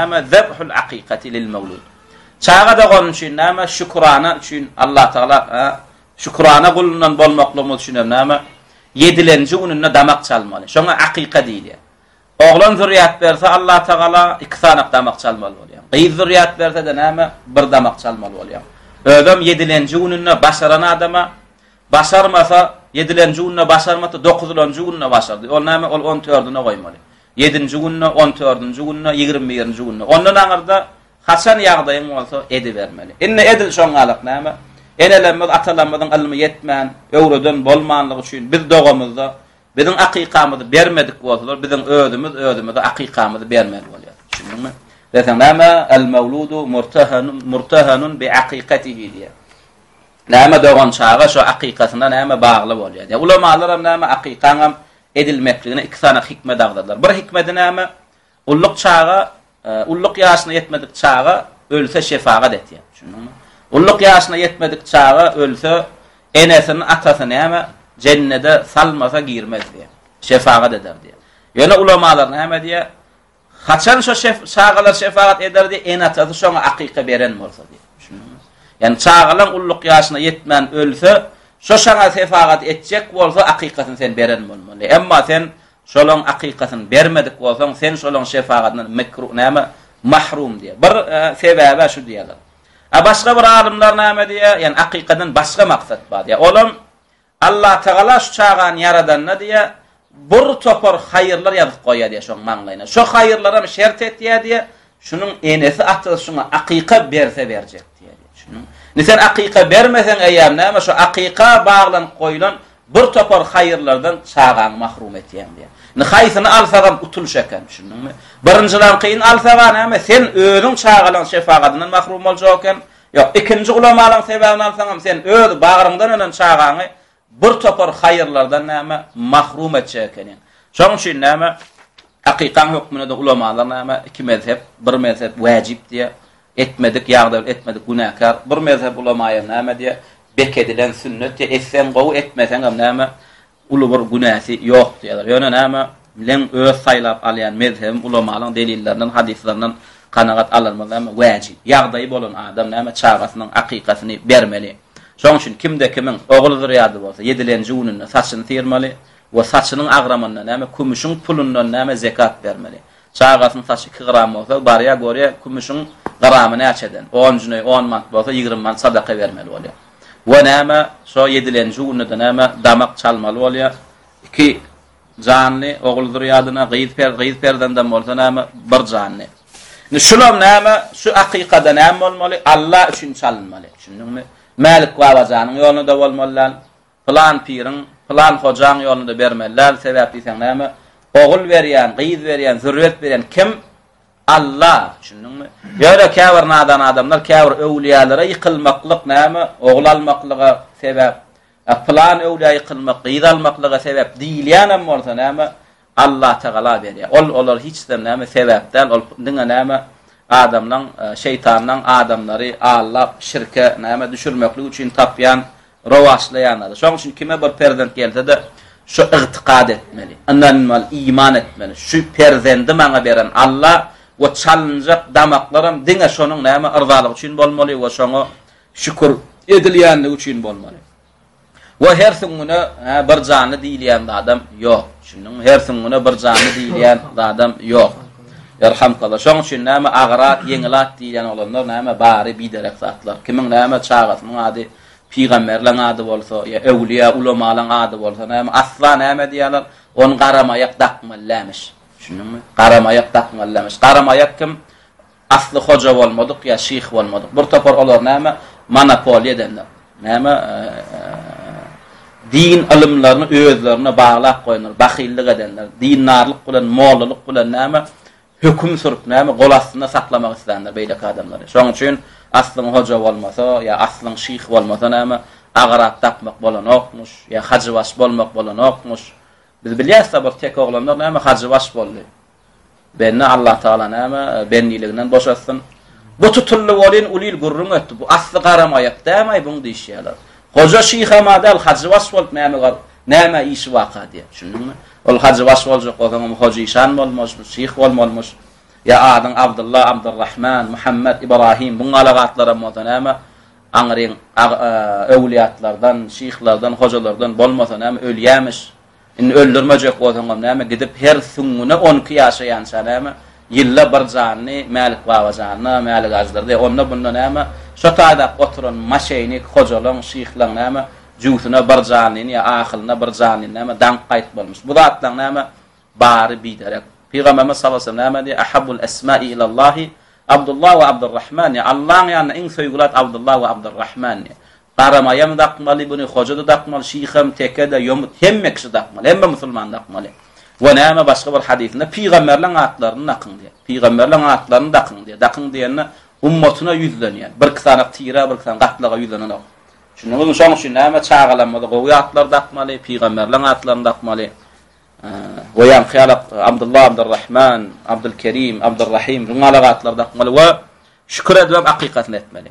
Näme zebhul akikati lil mewlud. Çaga dogan üçin näme şükürana üçin Allatagala a şükürana gulundan bolmaklygymyz üçin hem näme ýedilenji gününde damak çalmaly. Şoňa akika diýilýär. Oglan zürýat berse Allatagala iki sanak damak çalmaly bolýar. Gyz zürýat berse-de näme bir damak çalmaly bolýar. Özem ýedilenji gününde başaran adama Başarmasa, ýedilenji günde başarmasa, dokuzylanjy günde başardy. Ol näme, ol on tördüne goýmaly. Ýedinji günde, on tördünji günde, ýigrimi birinji günde. Ondan aňyrda haçan ýagdaýyň bolsa edibermeli. Indi edil şoň galak näme? Enelerimiz, atalarymyzyň ylmy ýetmän, öwreden bolmanlygy üçin biz dogamyzda biziň akykamyzy bermedik bolsalar, biziň özümiz özümize akykamyzy bermeli bolýarys. Düşündiňmi? Diýseň näme? El-mewludu murtahanun murtahanun bi akykatihi diýýär. Näme dogan çaga şo akykasyna näme bagly bolýar diýýär. Ulamalaram näme akykaňam edilmekligine iki sany hikmet agzadylar. Bir hikmedi näme? Ulluk çaga, ulluk ýaşyna ýetmedik çaga ölse şefagat etýär. Düşündiňmi? Ulluk ýaşyna ýetmedik çaga ölse enesini, atasyny näme jennede salmasa girmez diýýär. Şefagat eder diýýär. Ýöne ulamalar näme diýýär? Haçan şo çagalar şefagat ederdi, ene-atasy şoňa akyka beren bolsa diýip düşündiňizmi? Ýani çagalaň ulluk ýaşyna ýetmän ölse, şo şaňa sefagat etjek bolsa akykasyny sen beren bolmaly. Emma sen şolaň akykasyny bermedik bolsaň, sen şolaň şefagatyndan mekru, näme, mahrum diýýär. Bir sebäbi şu diýýärler. A başga bir alymlar näme diýýär? Ýani akykadan başga maksat bar diýýär. Olam Allatagala şu çagany ýaradanda diýýä, bir topar haýyrlar ýazyp goýýar diýýä şoň maňlaýyna. Şo haýyrlaram şert etýär diýýä, şunuň enesi atasy şuňa akyka berse berjek diýýä diýýä. Düşündiňmi? Indi sen akyka bermeseň eýýäm näme şo akyka baglanyp goýlan bir topar haýyrlardan çagaňy mahrum etýäň diýýä. Indi haýsyny alsagam utulyş eken, düşündiňmi? Birinjilaňkyny alsag-a näme sen özüň çagalaň şefagadyndan mahrum boljak eken, Ýok, ikinji ulamanyň sebäbini alsaňam, sen öz bagryňdan önen çagaňy bir topar haýyrlardan näme, mahrum etjek ekeniň. Şonuň üçin näme, akykaň hökmünde-de ulamalar näme, iki mezhep, bir mezhep wäjip diýýär, etmedik ýagdaýda etmedik günäkär, bir mezhep ulamaýam näme diýýär, bek edilen sünnet diýýär, etseň gowy, etmeseňem näme, Uly bir günäsi ýok diýýärler. Ýöne näme, meň öz saýlap alýan mezhebim ulamalyň delillerinden, hadyslaryndan kanagat alyrmy, näme, wäjib. Ýagdaýy bolan adam näme, çagasynyň akykasyny bermeli. Şoň üçin kimde-kimiň ogul zürýady bolsa, ýedilenji gününde saçyny syrmaly we saçynyň agramynda näme, kümüşiň pulundan näme, zekat bermeli. Çagasynyň saçy iki gram bolsa, barýar, görýär, kümüşiň gramy näçeden, on jüneý, on mant bolsa, ýigrimi mant sadaka bermeli bolýar. We näme şo ýedilenji günde-de näme damak çalmaly bolýar? Iki janly ogul zürýadyna, gyz per, gyz perzendem bolsa näme, bir janly. Indi şulam näme, şu akykada näme bolmaly? Alla üçin çalynmaly. Düşündiňmi? Mälik babajanyň ýoluna-da bolmaly däl. Pylan piriň, pylan hojaň ýoluna-da bermeli däl. Sebäp diýseň näme? Ogul berýän, gyz berýän, zürýet berýän kim? Alla, düşündiňmi? Ýöne käbir nadan adamlar käbir öwlüýälere ýykylmaklyk näme, ogul almaklyga sebäp, a pylan öwlüýä ýykylmak gyz almaklyga sebäp diýilýänem bolsa näme, Allatagala berýär. Ol olar hiç zam näme sebäp däl, ol diňe näme adamlaň, şeýtanlaň adamlary allap şirke näme düşürmeklik üçin tapýan rowaçlaýanlary. Şoň üçin kime bir perzent gelse-de, şu ygtykad etmeli, ynanmaly, iman etmeli, şu perzendi maňa beren Alla we çalynjak damaklaram diňe şonuň näme yrzalygy üçin bolmaly we şoňa şükür edilýänligi üçin bolmaly. We her süňňüne bir janly diýilýän zadam ýok. Düşündiňmi? Her süňňüne bir janly diýilýän zadam ýok. Erhamkala. Şoň üçin näme agyrat, ýeňilat diýilýän olanlar näme bary biderek zatlar. Kimiň näme çagasynyň ady, Pygamberleň ady bolsa, ýa öwlüýä, ulamalaň ady bolsa näme, asla näme diýýärler, ony garamaýak dakmaly lämiş. Düşündiňmi? Garamaýak dakmaly lämiş. Garamaýak kim? Asly hoja bolmadyk ýa şyh bolmadyk. Bir topar olar näme, monopoliýa edenler. Näme, din ylymlaryny özlerine baglap goýanlar, bahyllyk edenler. Dindarlyk bilen, mollalyk bilen näme, Höküm sürüp näme gol astynda saklamak isländir beýleki adamlary. Şoň üçin aslyň hoja bolmasa ýa aslyň şyh bolmasa näme agyrap tapmak bolanokmyş ýa hajybaş bolmak bolanokmyş. Biz bilýäs sabr tek oglanlar näme hajybaş boldy. Benni Allah Taala näme benniliginden boşatsyn. Bu tutully bolyn ulyl gürrüň etdi. Bu asly garamaýak dämäý buň diýişýärler. Hoja şyh ama däl hajybaş bolup näme Näme işi waka diýýän, düşündiňmi? Ol hajybaş boljak, ozaňam hojyşan bolmajmy, şyh bolmalymyş. Ýa adyň Abdylla, Abdyrrahman, Muhammet, Ybrahim, bu ňalagatlaram bolsa näme, aňryň öwlýatlardan, şyhlardan, hojalardan bolmasa näme, ölýämiş. Indi öldürmejek bolsaňam näme, gidip her süňňüne on iki ýaşaýança näme, ýylda bir janyny Mälik baba janyna, Mälik aždyrdy, onda-bunda näme, şo taýlap oturan maşeýnik hojalaň, şyhlaň näme, jünsüne bir janlyny ýa ahylyna bir janlyny näme daňyp gaýyt bolmuş. Bu zatlaň näme bary biderek. Pygamberimiz sallallahu aleyhi ve sellem näme diýýär? Ahabbul esma'i ilallahi Abdullah we Abdurrahman. Ýa Allahyň ýanynda iň söýgüli at Abdullah we Abdurrahman. Garamaýam dakmaly, buny hoja-da dakmaly, şyham, teke-de, ýomut, hemme kişi dakmaly, hemme musulman dakmaly. We näme başga bir hadysynda pygamberleň atlaryny dakyň diýýär. Pygamberleň atlaryny dakyň diýýär. Dakyň diýende ummatyna ýüzlenýär. Bir iki sany tire, bir iki sany gatlaga ýüzlenenok. Şunda uzyn şoň üçin näme çagalarymyza gowy atlar dakmaly, pygamberleň atlaryny dakmaly. Goýan hyýalak Abdullah, Abdurrahman, Abdulkerim, Abdurrahim, Rüňalak atlar dakmaly we şükür edibem akykatyny etmeli.